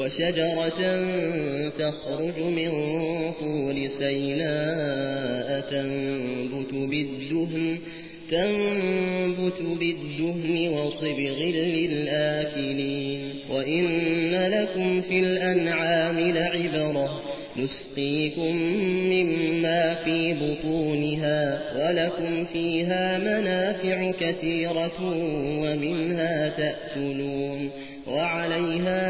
وشجرة تخرج من طول سيناء تنبت بالدهن تنبت بالدهن وصبغ للآكلين. وإن لكم في الأنعام لعبرة نسقيكم مما في بطونها ولكم فيها منافع كثيرة ومنها تأكلون. وعليها